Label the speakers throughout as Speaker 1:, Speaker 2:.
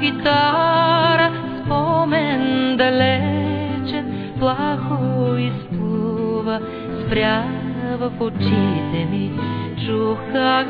Speaker 1: китара, спомен далечен, плахо изплува, спря в очите ми, чух как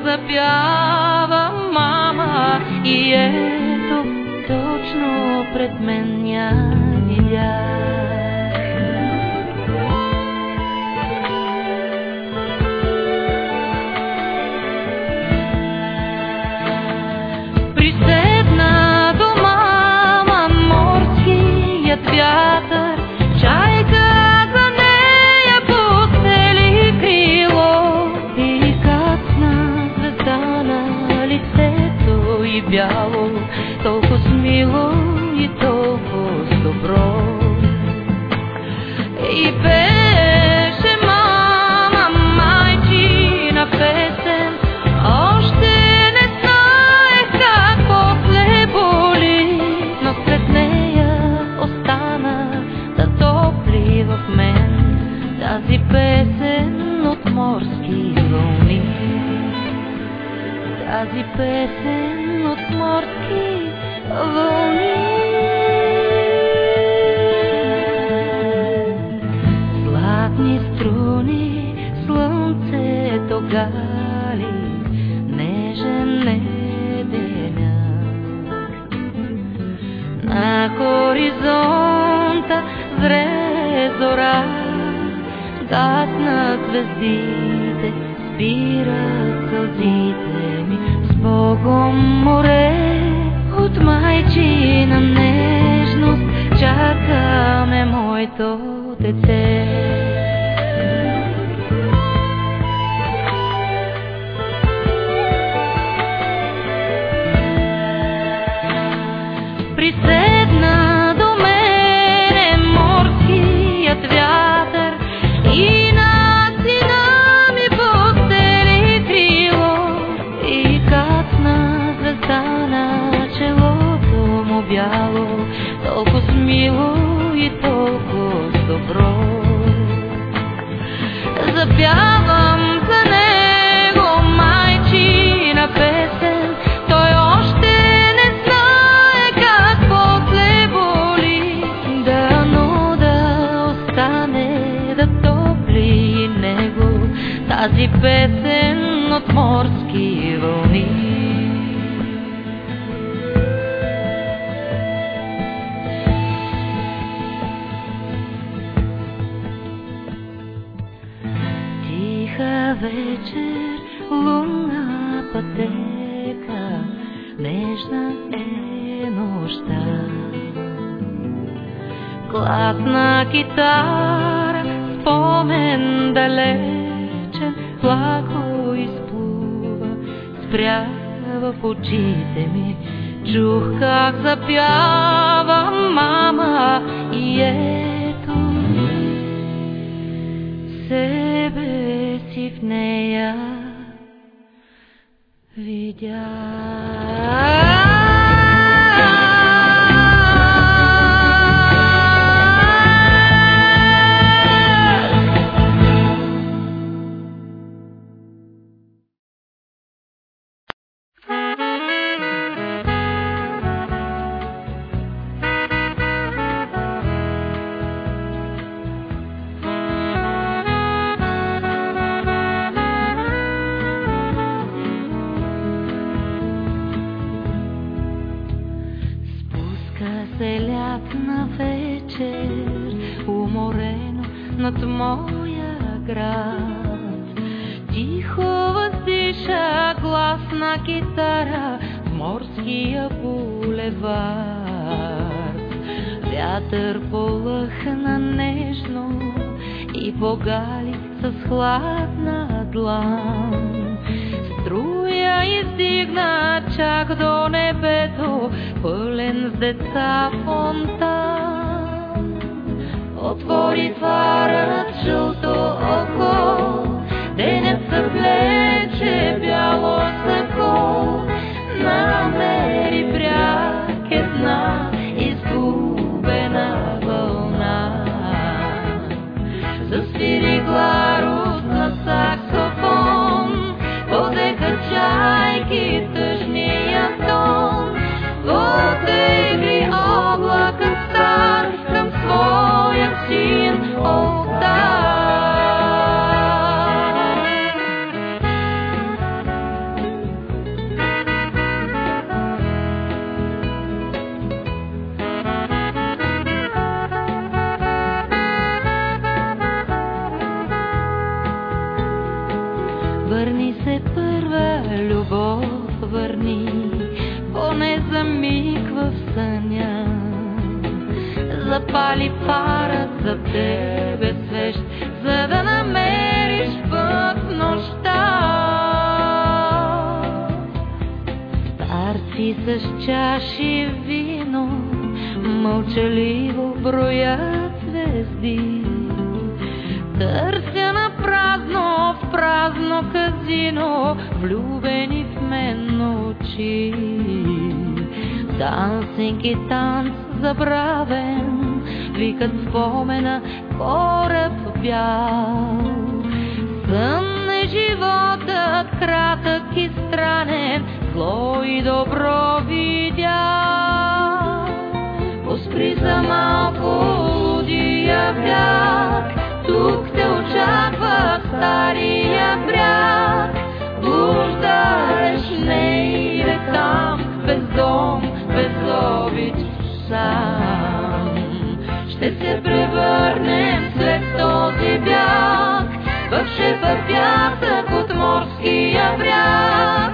Speaker 1: бряг.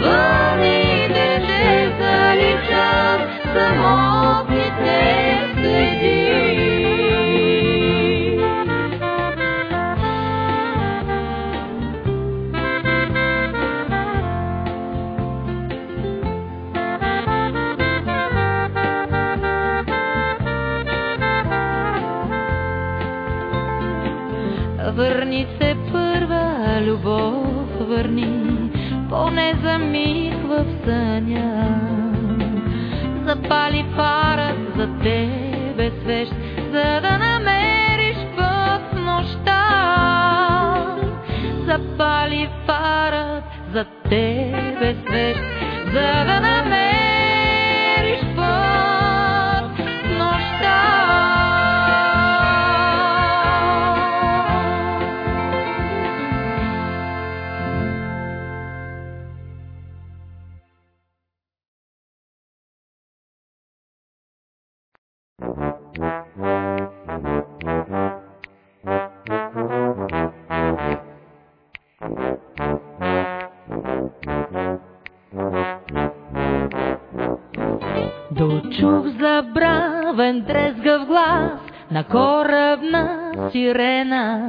Speaker 1: Вълните поне за миг в съня. Запали Дочух забравен трезгав глас на корабна сирена.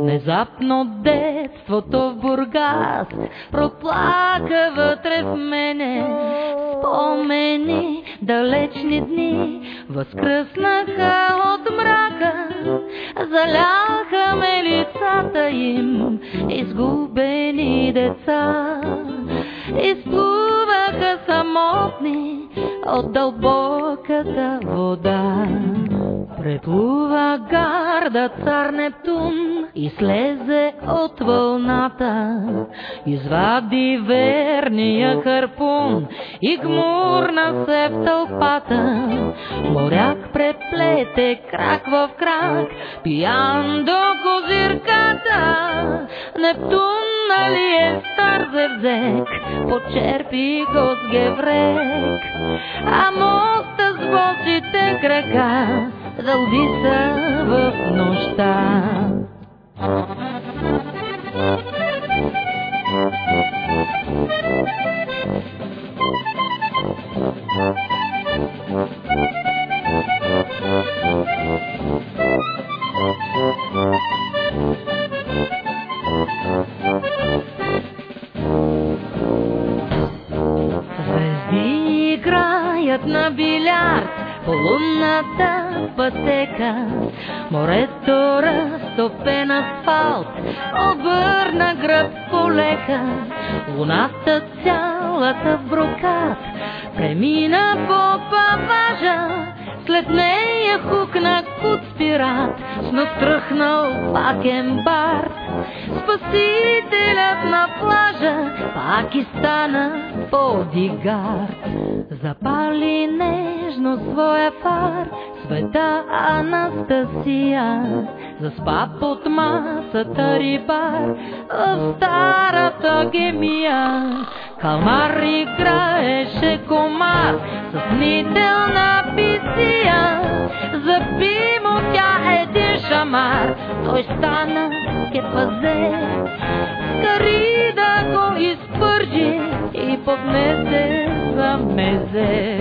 Speaker 1: Внезапно детството в Бургас проплака вътре в мене. Спомени далечни дни възкръснаха от мрака, заляха ме лицата им, изгубени деца. Изплуваха самотни от дълбоката вода. Преплува гарда цар Нептун и слезе от вълната. Извади верния харпун и гмурна се в тълпата. Моряк преплете крак в крак, пиян до козирката. Нептун нали е стар зевзек, почерпи го с геврек. А моста с босите крака дълби са в нощта. Пак и стана бодигард. Запали нежно своя фар, света Анастасия. Заспа под масата рибар в старата гемия. Калмар играеше комар с нителна писия. Заби му тя един шамар, той стана кепазе. Скари и поднесе за мезе.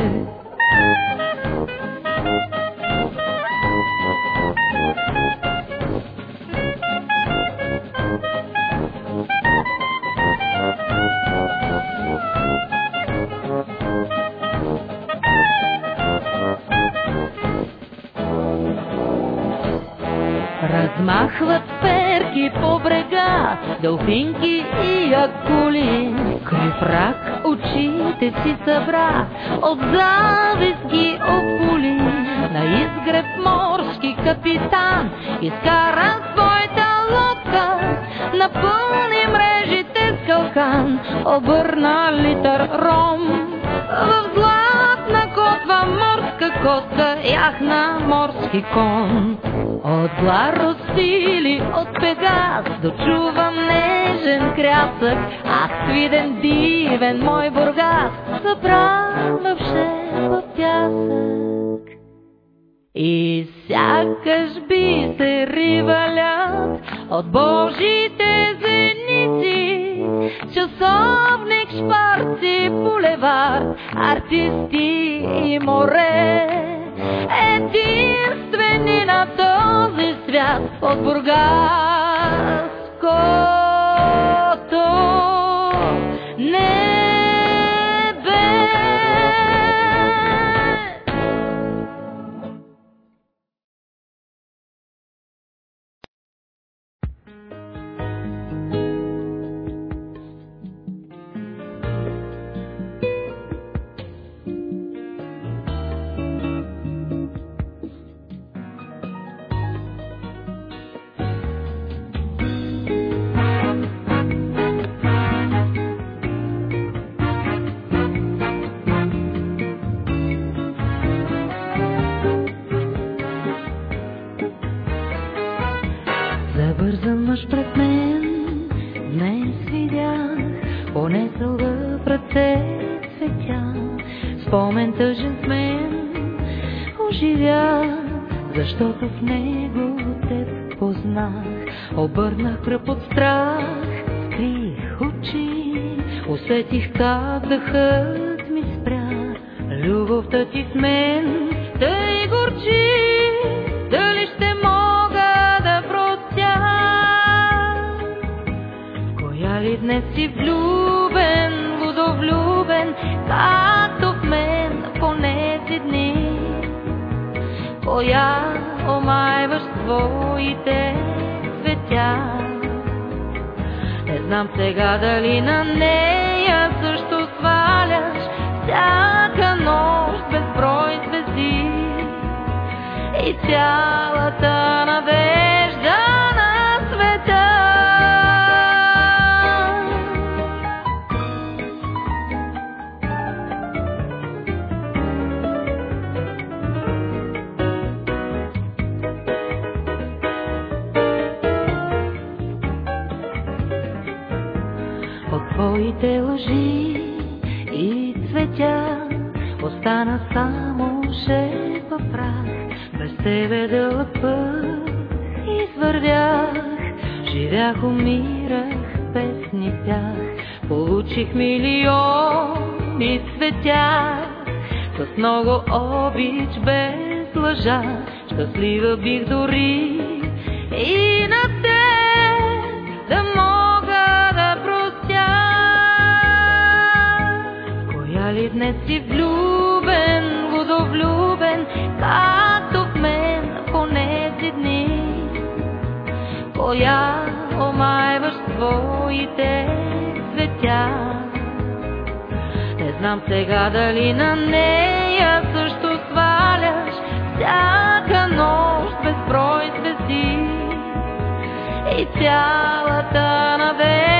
Speaker 1: Размахват перки по брега, дълфинки и акули. Крив рак очите си събра, от завист ги окули. На изгреб морски капитан изкара своята лодка, напълни мрежите с калкан, обърна литър ром. В златна котва морска котка яхна морски кон. От гларо сили, от пегас, дочувам нежен крясък, аз виден дивен мой бургас, събран в пясък. И сякаш би се ривалят от Божите зеници, часовник, шпарци, булевар, артисти и море. Единствени на този свят от Бургаското твоите цветя? Не знам сега дали на нея също сваляш всяка нощ безброй звезди и цялата надежда От твоите лъжи и цветя остана само шепа прах. Без тебе дълъг път извървях, живях, умирах, песни пях. Получих милиони цветя, с много обич без лъжа. Щастлива бих дори Ли днес си влюбен, водовлюбен, както в мен онези дни? Коя омайваш твоите цветя? Не знам сега дали на нея също сваляш всяка нощ безброй звезди и цялата надежда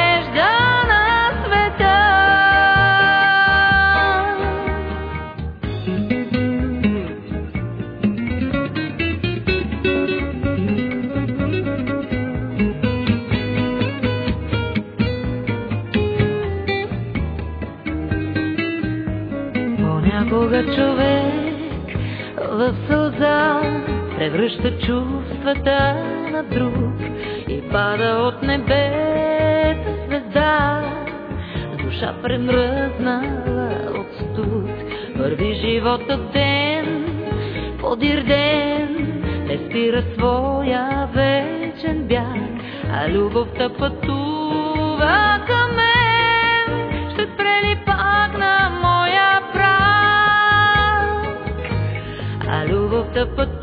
Speaker 1: превръща чувствата на друг и пада от небето звезда, душа премръзнала от студ. върви живота ден подир ден, не спира своя вечен бяг, а любовта пътува към мен, ще спре ли пак на моя прак, а любовта пътува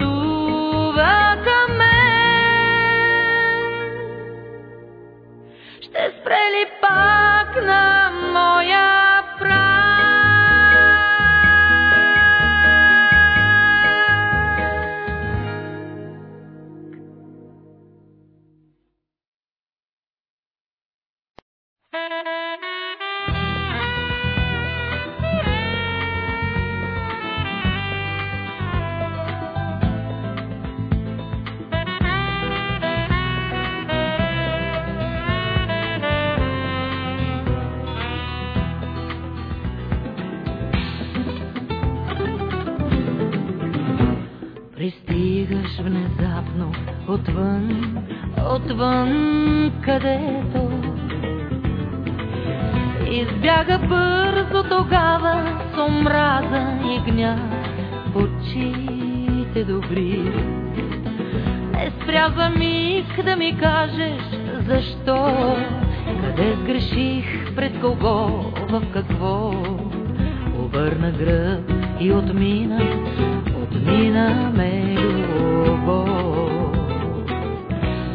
Speaker 1: гняв в очите добри. Не спря за миг да ми кажеш защо, къде сгреших, пред кого, в какво. Обърна гръб и отмина, отмина ме любов.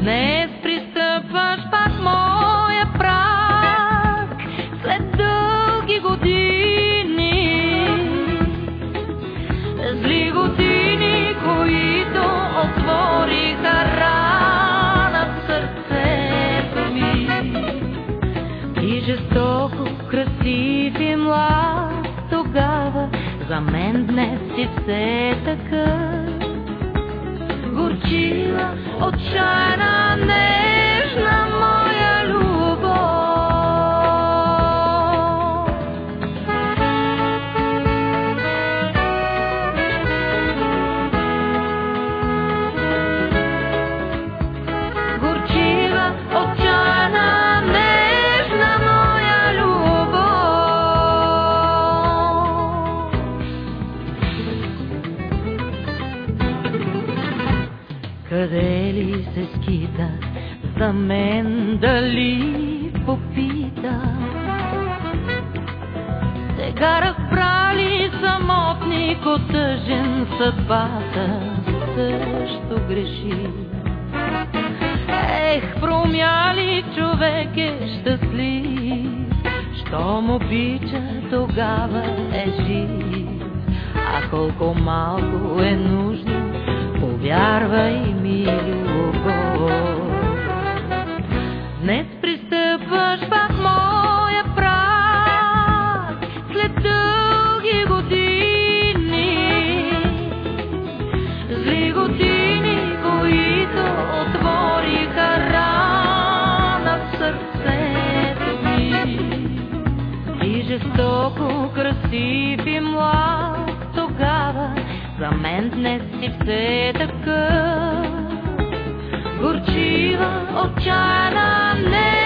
Speaker 1: Днес си все такъв. Горчива, отчаяна, красив и млад тогава, за мен днес си все такъв. Горчива, отчаяна, нежна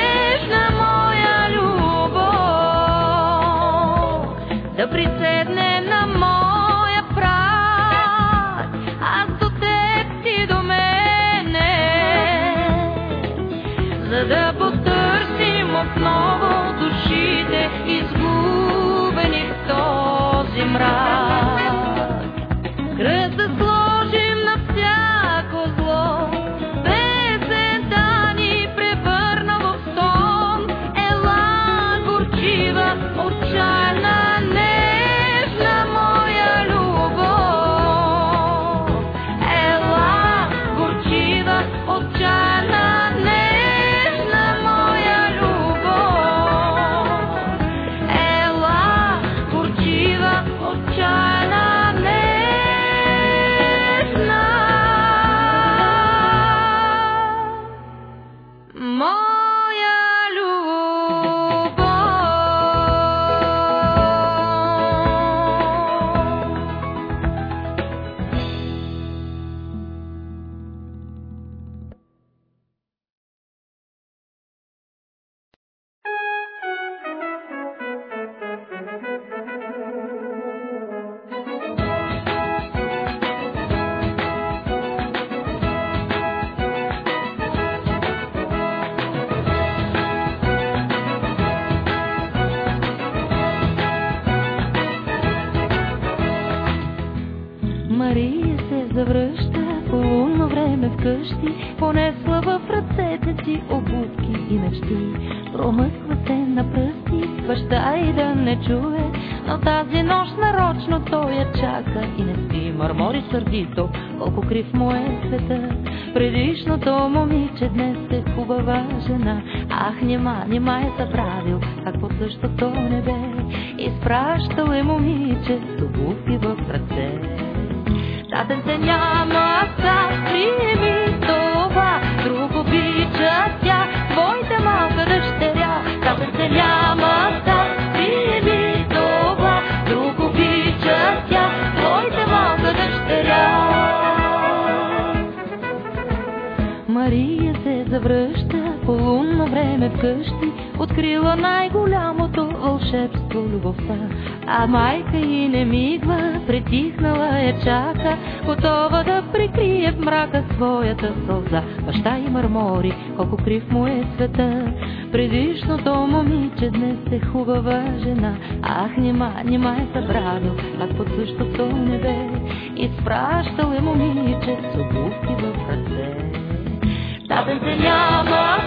Speaker 1: най-голямото вълшебство любовта. А майка и не мигва, притихнала я чака, готова да прикрие в мрака своята сълза. Баща и мърмори, колко крив му е света. Предишното момиче днес е хубава жена. Ах, нима, нима е забравил, как под същото небе. Изпращал е момиче с обувки в ръце. Татен се няма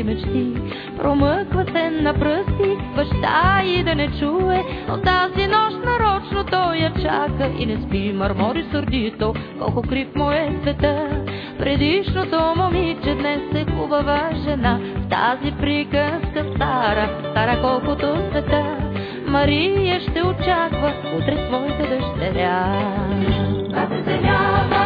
Speaker 1: обувки и мечти. Промъква се на пръсти, баща и да не чуе, но тази нощ нарочно той я чака и не спи, мърмори сърдито, колко крив му е света. Предишното момиче днес е хубава жена, в тази приказка стара, стара колкото света. Мария ще очаква утре своята дъщеря. Да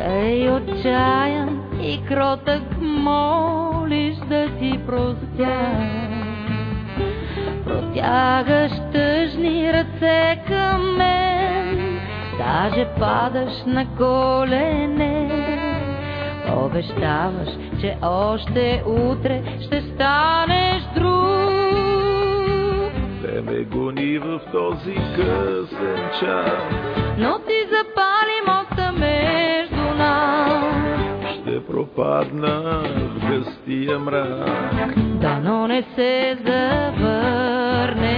Speaker 1: Тъй отчаян и кротък молиш да ти простя. Протягаш тъжни ръце към мен, даже падаш на колене. Обещаваш, че още утре ще станеш друг.
Speaker 2: Те ме гони в този късен час.
Speaker 1: Но ти запали
Speaker 2: Ще пропадна в гъстия мрак.
Speaker 1: Дано не се завърнеш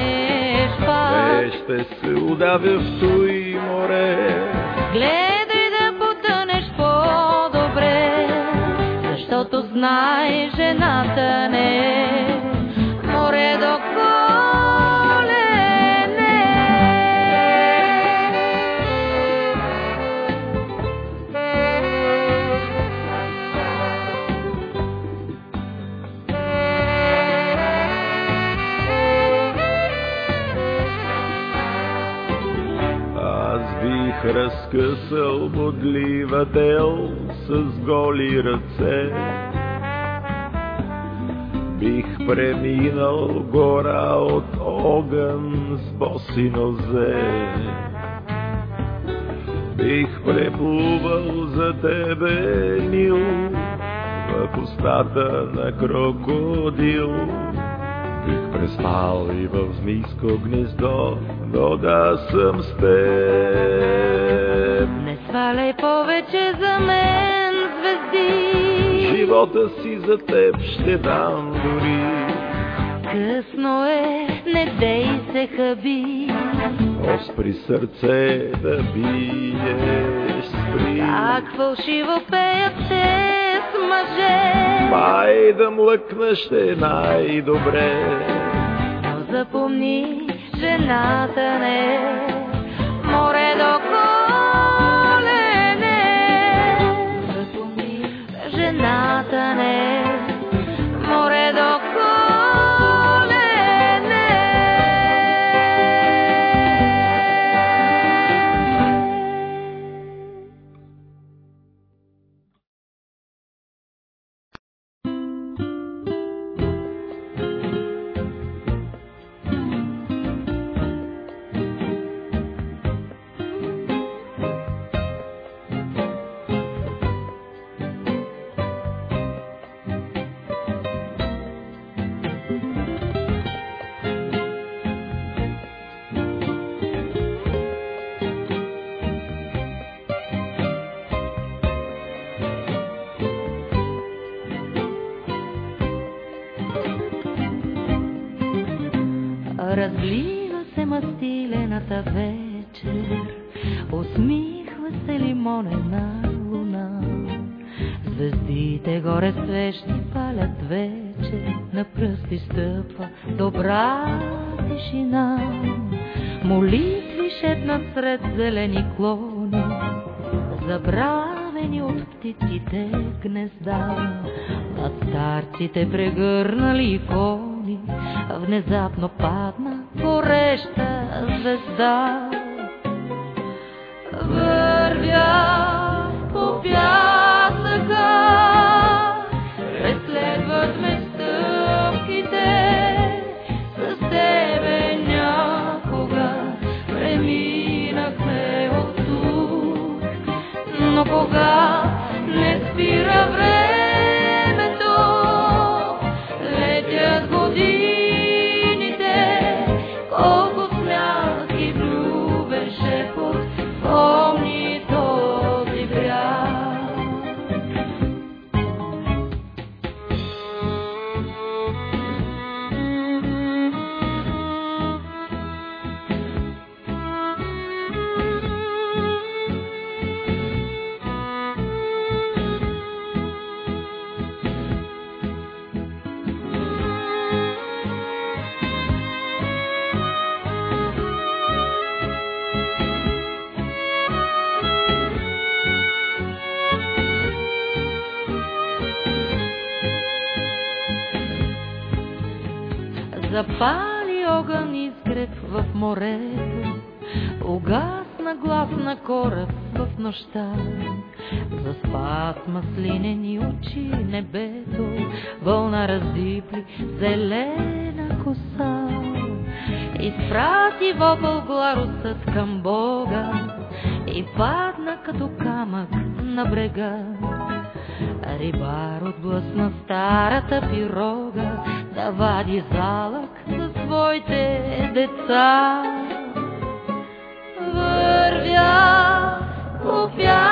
Speaker 1: пак.
Speaker 2: Те ще се удавя в той море.
Speaker 1: Гледай да потънеш по-добре, защото знай жената не е
Speaker 2: разкъсал бодлива тел с голи ръце. Бих преминал гора от огън с боси нозе. Бих преплувал за тебе Нил в устата на крокодил. Бих преспал и в змийско гнездо, но да съм с теб.
Speaker 1: Не сваляй повече за мен звезди.
Speaker 2: Живота си за теб ще дам дори.
Speaker 1: Късно е, не дей се хаби.
Speaker 2: Оспри сърце да биеш, спри.
Speaker 1: Как фалшиво пеят те мъже.
Speaker 2: Май да млъкна ще е най-добре.
Speaker 1: Но запомни, жената не е море до. Мастилената вечер, усмихва се лимонена луна. Звездите горе свещи палят вече, на пръсти стъпва добра тишина. Молитви шепнат сред зелени клони, забравени от птиците гнезда. Над старците прегърнали икони, внезапно падна гореща звезда. Вървя по пясъка, преследват ме стъпките, с тебе някога преминахме от тук, но кога Запали огън изгрев в морето, угасна глас на кораб в нощта. Заспа с маслинени очи небето, вълна раздипли зелена коса. Изпрати вопъл гларусът към Бога и падна като камък на брега. Рибар отблъсна старата пирога да вади залък за своите деца. Вървя по пясъка,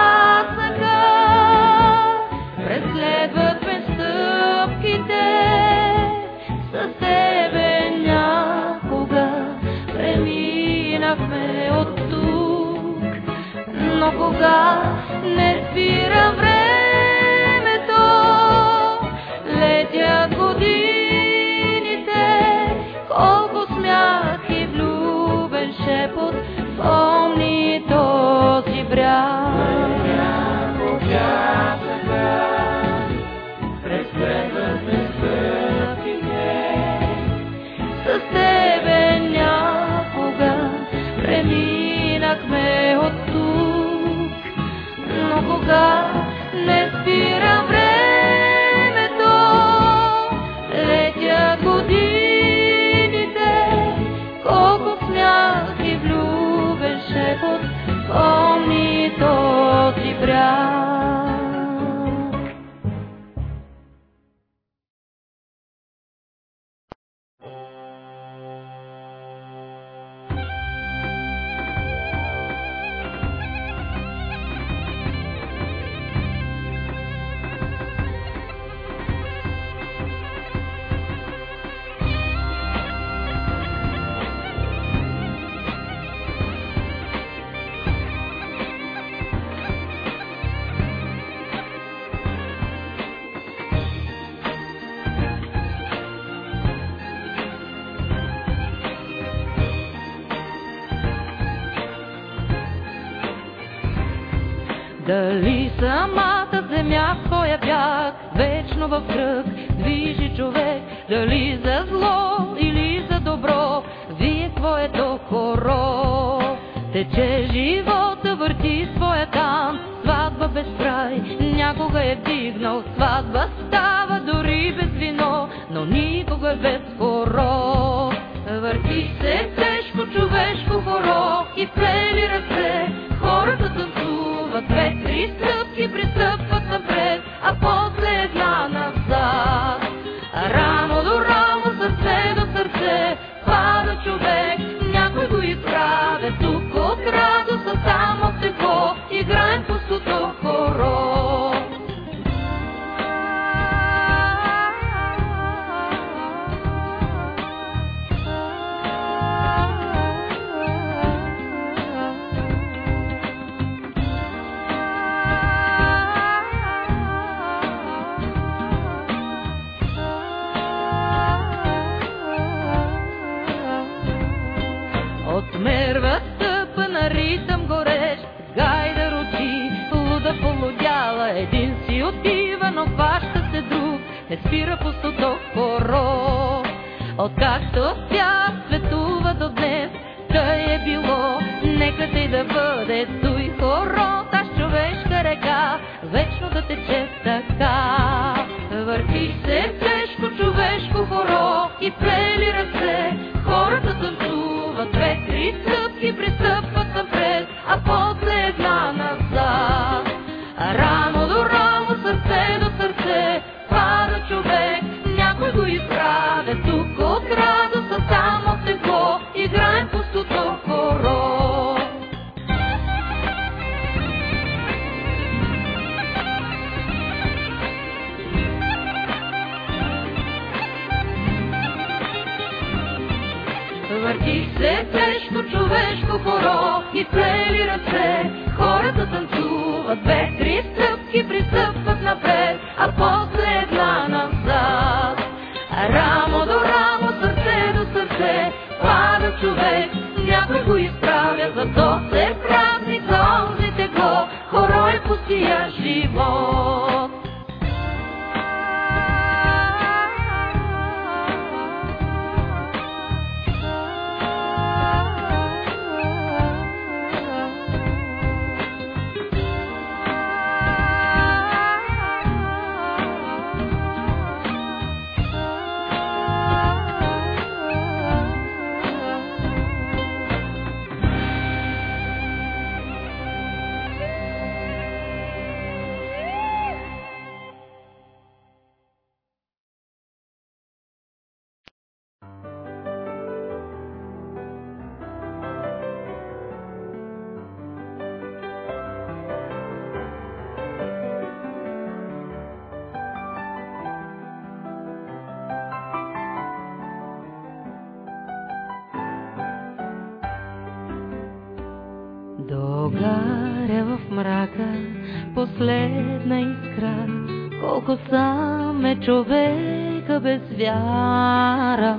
Speaker 1: своя бяг, вечно в кръг, движи човек, дали за зло или за добро, вие своето хоро. Тече живота, върти своя там, сватба без край, някога е вдигнал, сватба става дори без вино, но никога без хоро. Върти се тежко човешко хоро и плели ръце, хората танцуват, две-три стъпки пристъпват напред, Откакто пада човек, човека без вяра.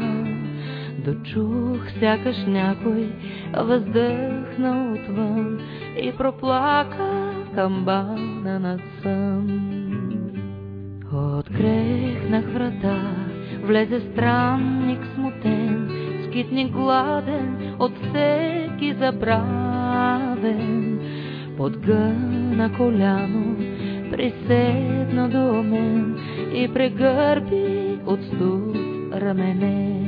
Speaker 1: Дочух сякаш някой въздъхна отвън и проплака камбана на сън. Открехнах врата, влезе странник смутен, скитник гладен, от всеки забравен. Подгъна коляно, приседна до мен и прегърби от студ рамене.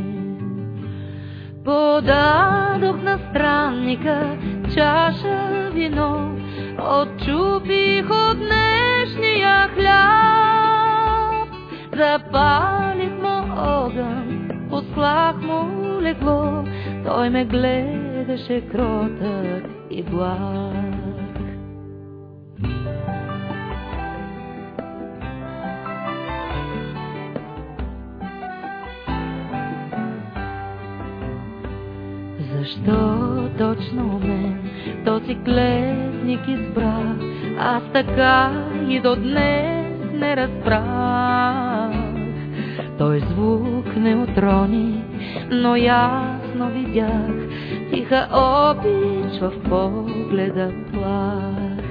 Speaker 1: Подадох на странника чаша вино, отчупих от днешния хляб. Запалих му огън, послах му легло, той ме гледаше кротък и благ. Точно мен този клетник избра? Аз така и до днес не разбрах. Той звук не отрони, но ясно видях тиха обич в погледа плах.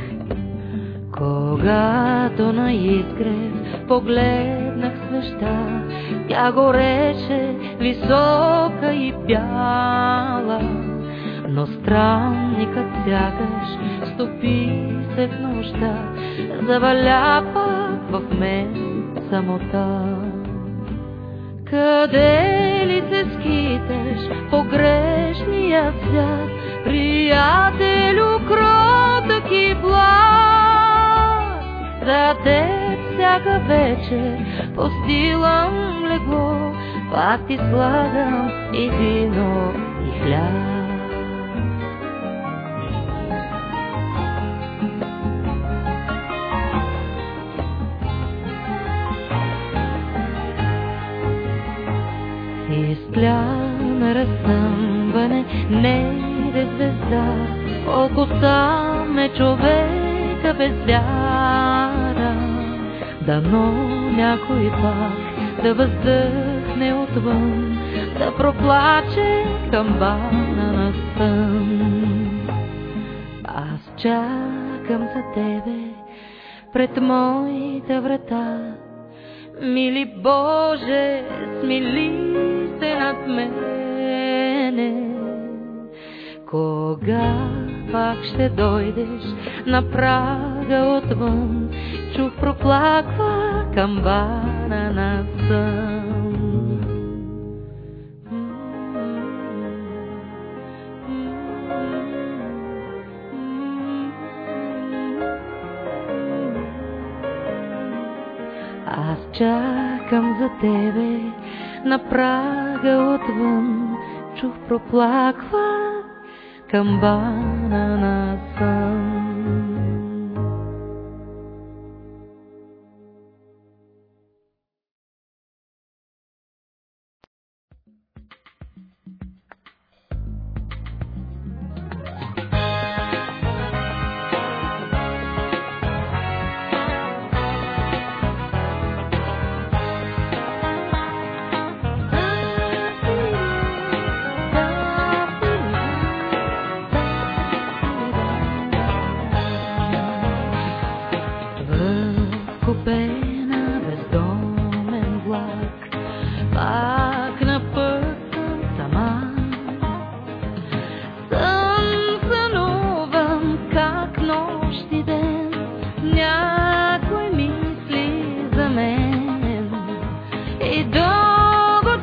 Speaker 1: Когато на изгрев погледнах свеща, тя гореше висока и бяла, но странникът сякаш стопи се в нощта, заваля пак в мен самота. Къде ли се скиташ по грешния свят, приятелю кротък и благ? За теб всяка вечер постилам легло, пак ти слагам и вино и хляб. Човека без вяра. Дано някой пак да въздъхне отвън, да проплаче камбана на сън. Аз чакам за тебе пред моята врата, Мили Боже, смили се над мене. Кога пак ще дойдеш на прага отвън, чух проплаква камбана на сън. Аз чакам за тебе на прага отвън, чух проплаква камбана на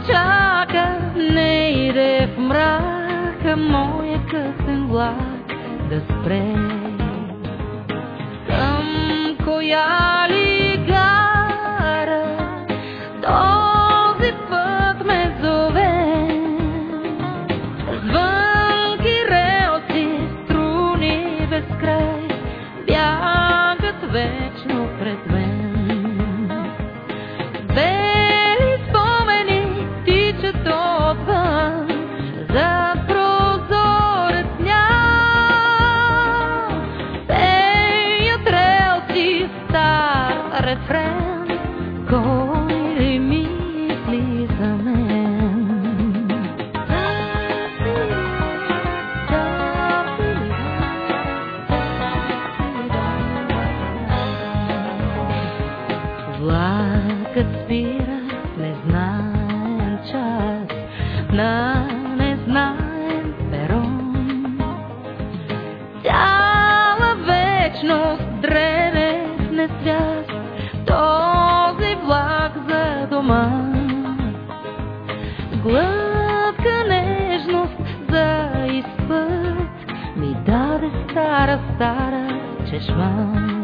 Speaker 1: чака, не иде в мрака, моя късен влак да спре. Към коя stara, stara, češ mám.